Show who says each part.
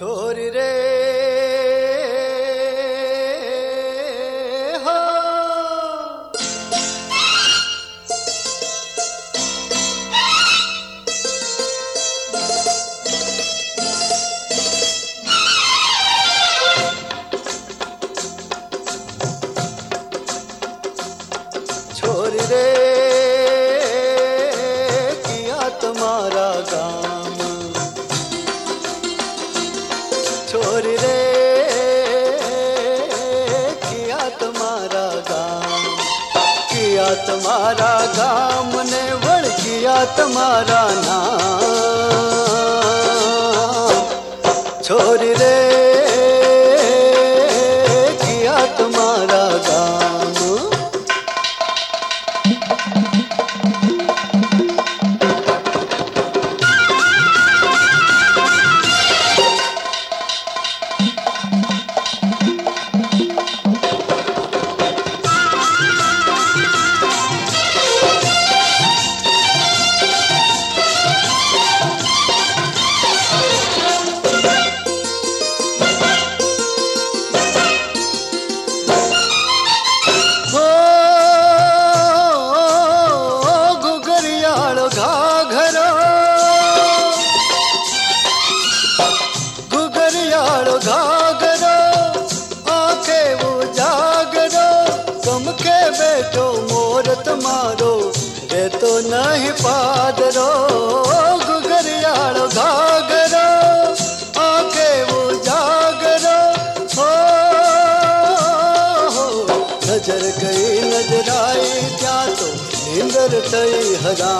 Speaker 1: छोर रे। हो। छोर रे। किया तुम्हारा गाम ने वड़ किया तुम्हारा नाम। पादरो गुगरियाड़ो घागरो आके वो जागरो। हो, नज़र गई नज़र आई क्या तो नींदर तई
Speaker 2: हरा